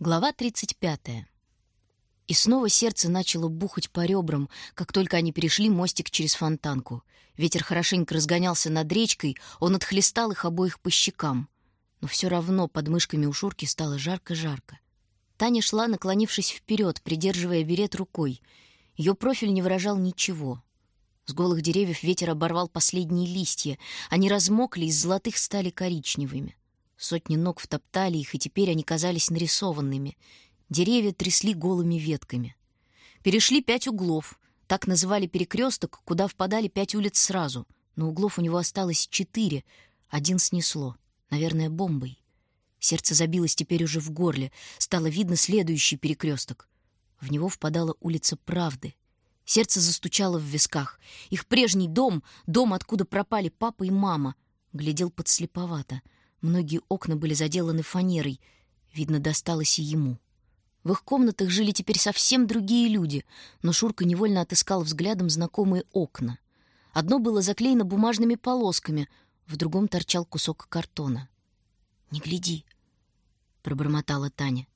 Глава 35. И снова сердце начало бухать по ребрам, как только они перешли мостик через фонтанку. Ветер хорошенько разгонялся над речкой, он отхлестал их обоих по щекам. Но все равно под мышками у Шурки стало жарко-жарко. Таня шла, наклонившись вперед, придерживая берет рукой. Ее профиль не выражал ничего. С голых деревьев ветер оборвал последние листья. Они размокли, из золотых стали коричневыми. Сотни ног втоптали их, и теперь они казались нарисованными. Деревья трясли голыми ветками. Перешли пять углов. Так называли перекресток, куда впадали пять улиц сразу. Но углов у него осталось четыре. Один снесло. Наверное, бомбой. Сердце забилось теперь уже в горле. Стало видно следующий перекресток. В него впадала улица Правды. Сердце застучало в висках. Их прежний дом, дом, откуда пропали папа и мама, глядел подслеповато — Многие окна были заделаны фанерой. Видно, досталось и ему. В их комнатах жили теперь совсем другие люди, но Шурка невольно отыскал взглядом знакомые окна. Одно было заклеено бумажными полосками, в другом торчал кусок картона. «Не гляди», — пробормотала Таня.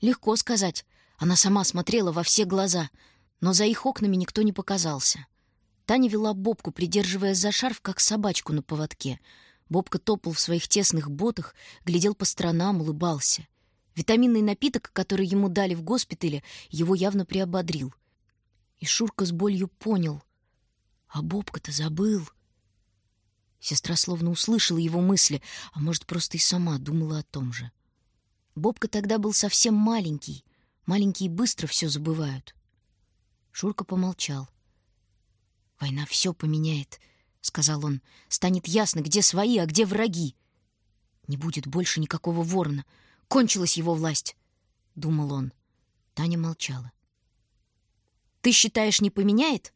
Легко сказать. Она сама смотрела во все глаза, но за их окнами никто не показался. Таня вела Бобку, придерживая за шарф, как собачку на поводке — Бобка топал в своих тесных ботах, глядел по сторонам, улыбался. Витаминный напиток, который ему дали в госпитале, его явно приободрил. И Шурка с болью понял. А Бобка-то забыл. Сестра словно услышала его мысли, а может, просто и сама думала о том же. Бобка тогда был совсем маленький. Маленькие быстро все забывают. Шурка помолчал. «Война все поменяет», — сказал он, — станет ясно, где свои, а где враги. Не будет больше никакого ворона. Кончилась его власть, — думал он. Таня молчала. «Ты считаешь, не поменяет?»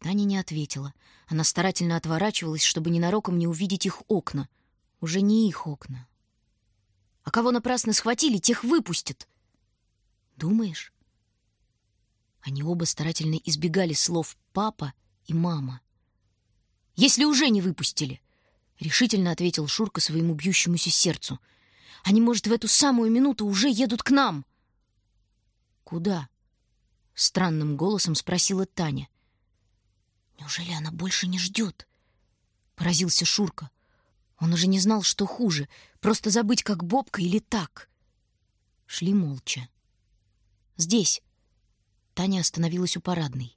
Таня не ответила. Она старательно отворачивалась, чтобы ненароком не увидеть их окна. Уже не их окна. А кого напрасно схватили, тех выпустят. Думаешь? Они оба старательно избегали слов «папа» и «мама» если уже не выпустили?» — решительно ответил Шурка своему бьющемуся сердцу. «Они, может, в эту самую минуту уже едут к нам?» «Куда?» — странным голосом спросила Таня. «Неужели она больше не ждет?» — поразился Шурка. Он уже не знал, что хуже — просто забыть, как Бобка или так. Шли молча. «Здесь». Таня остановилась у парадной.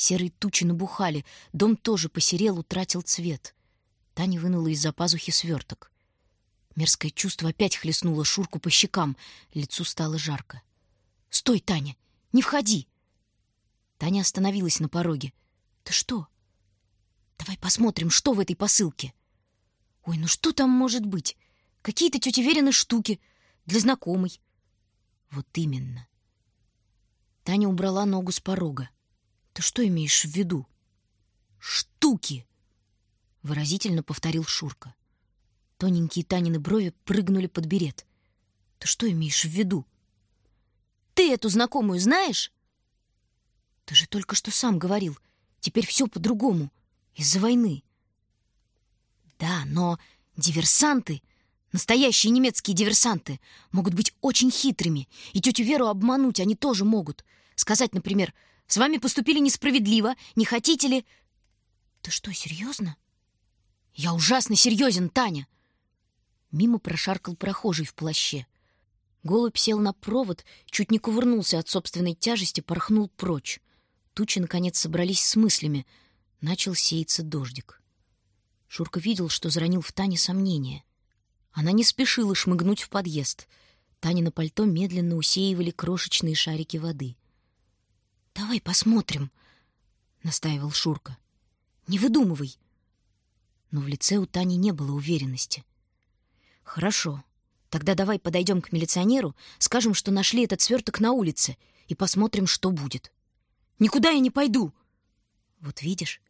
Серые тучи набухали, дом тоже посерел, утратил цвет. Таня вынула из-за пазухи сверток. Мерзкое чувство опять хлестнуло Шурку по щекам, лицу стало жарко. «Стой, Таня! Не входи!» Таня остановилась на пороге. «Ты что?» «Давай посмотрим, что в этой посылке». «Ой, ну что там может быть? Какие-то тети Верины штуки для знакомой». «Вот именно». Таня убрала ногу с порога. Ты что имеешь в виду? Штуки! Выразительно повторил Шурка. Тоненькие Танины брови прыгнули под берет. Ты что имеешь в виду? Ты эту знакомую знаешь? Ты же только что сам говорил. Теперь все по-другому. Из-за войны. Да, но диверсанты, настоящие немецкие диверсанты, могут быть очень хитрыми. И тетю Веру обмануть они тоже могут. Сказать, например, с вами поступили несправедливо. Не хотите ли...» «Ты что, серьезно?» «Я ужасно серьезен, Таня!» Мимо прошаркал прохожий в плаще. Голубь сел на провод, чуть не кувырнулся от собственной тяжести, порхнул прочь. Тучи, наконец, собрались с мыслями. Начал сеяться дождик. Шурка видел, что заронил в Тане сомнения. Она не спешила шмыгнуть в подъезд. Таня на пальто медленно усеивали крошечные шарики воды — «Давай посмотрим», — настаивал Шурка. «Не выдумывай». Но в лице у Тани не было уверенности. «Хорошо. Тогда давай подойдем к милиционеру, скажем, что нашли этот сверток на улице, и посмотрим, что будет». «Никуда я не пойду!» «Вот видишь?»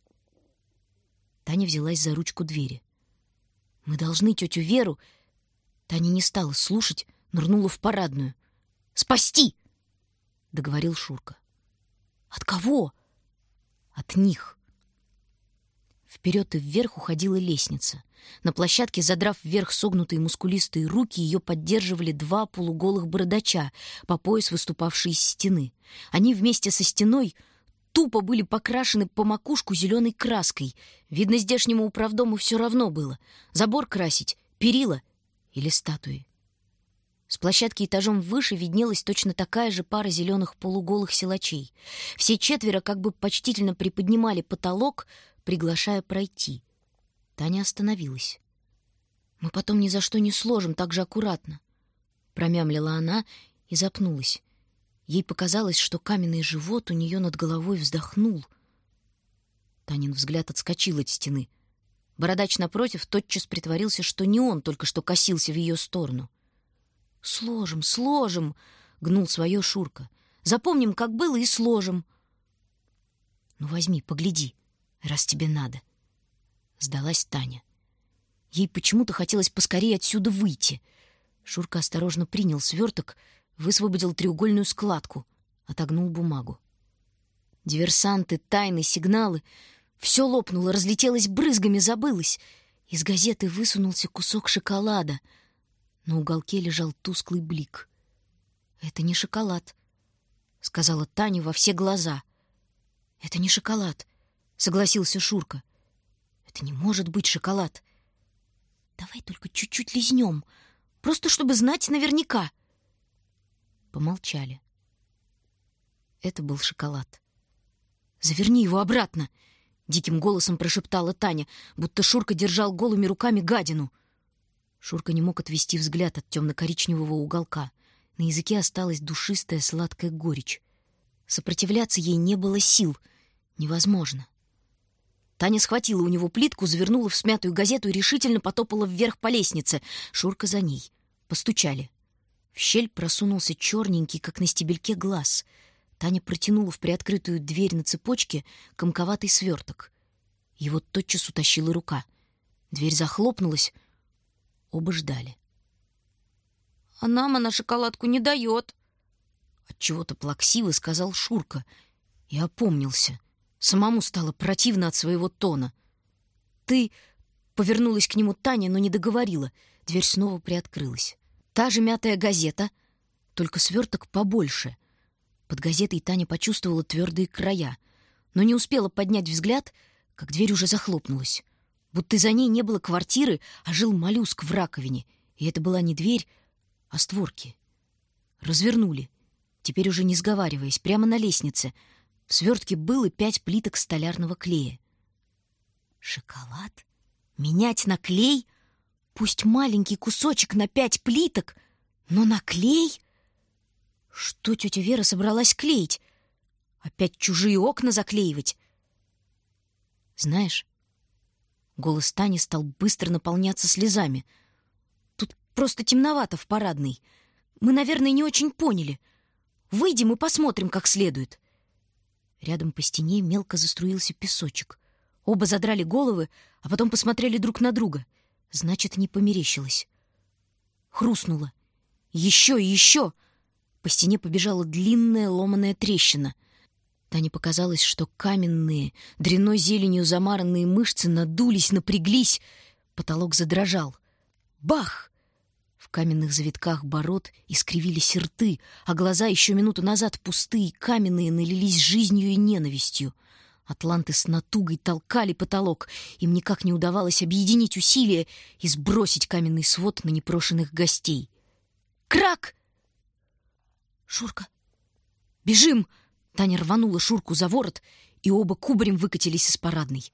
Таня взялась за ручку двери. «Мы должны тетю Веру...» Таня не стала слушать, нырнула в парадную. «Спасти!» — договорил Шурка. От кого? От них. Вперед и вверх уходила лестница. На площадке, задрав вверх согнутые мускулистые руки, ее поддерживали два полуголых бородача, по пояс выступавшие из стены. Они вместе со стеной тупо были покрашены по макушку зеленой краской. Видно, здешнему управдому все равно было. Забор красить, перила или статуи. С площадки этажом выше виднелась точно такая же пара зеленых полуголых силачей. Все четверо как бы почтительно приподнимали потолок, приглашая пройти. Таня остановилась. «Мы потом ни за что не сложим так же аккуратно», — промямлила она и запнулась. Ей показалось, что каменный живот у нее над головой вздохнул. Танин взгляд отскочил от стены. Бородач напротив тотчас притворился, что не он только что косился в ее сторону — «Сложим, сложим!» — гнул свое Шурка. «Запомним, как было, и сложим!» «Ну, возьми, погляди, раз тебе надо!» Сдалась Таня. Ей почему-то хотелось поскорее отсюда выйти. Шурка осторожно принял сверток, высвободил треугольную складку, отогнул бумагу. Диверсанты, тайны, сигналы — все лопнуло, разлетелось брызгами, забылось. Из газеты высунулся кусок шоколада — на уголке лежал тусклый блик. «Это не шоколад», — сказала Таня во все глаза. «Это не шоколад», — согласился Шурка. «Это не может быть шоколад. Давай только чуть-чуть лизнем, просто чтобы знать наверняка». Помолчали. Это был шоколад. «Заверни его обратно!» — диким голосом прошептала Таня, будто Шурка держал голыми руками гадину — Шурка не мог отвести взгляд от темно-коричневого уголка. На языке осталась душистая сладкая горечь. Сопротивляться ей не было сил. Невозможно. Таня схватила у него плитку, завернула в смятую газету и решительно потопала вверх по лестнице. Шурка за ней. Постучали. В щель просунулся черненький, как на стебельке, глаз. Таня протянула в приоткрытую дверь на цепочке комковатый сверток. Его тотчас утащила рука. Дверь захлопнулась, Оба ждали. «А нам она шоколадку не дает!» Отчего-то плаксиво сказал Шурка и опомнился. Самому стало противно от своего тона. «Ты...» — повернулась к нему Таня, но не договорила. Дверь снова приоткрылась. Та же мятая газета, только сверток побольше. Под газетой Таня почувствовала твердые края, но не успела поднять взгляд, как дверь уже захлопнулась будто за ней не было квартиры, а жил моллюск в раковине, и это была не дверь, а створки. Развернули, теперь уже не сговариваясь, прямо на лестнице. В свертке было пять плиток столярного клея. Шоколад? Менять на клей? Пусть маленький кусочек на пять плиток, но на клей? Что тетя Вера собралась клеить? Опять чужие окна заклеивать? Знаешь, Голос Тани стал быстро наполняться слезами. «Тут просто темновато в парадной. Мы, наверное, не очень поняли. Выйдем и посмотрим как следует». Рядом по стене мелко заструился песочек. Оба задрали головы, а потом посмотрели друг на друга. Значит, не померещилось. Хрустнуло. Еще и еще! По стене побежала длинная ломаная трещина — Тане показалось, что каменные, дряной зеленью замаранные мышцы надулись, напряглись. Потолок задрожал. Бах! В каменных завитках бород искривились рты, а глаза еще минуту назад пустые, каменные, налились жизнью и ненавистью. Атланты с натугой толкали потолок. Им никак не удавалось объединить усилия и сбросить каменный свод на непрошенных гостей. «Крак!» «Шурка! Бежим!» Таня рванула Шурку за ворот, и оба кубарем выкатились из парадной.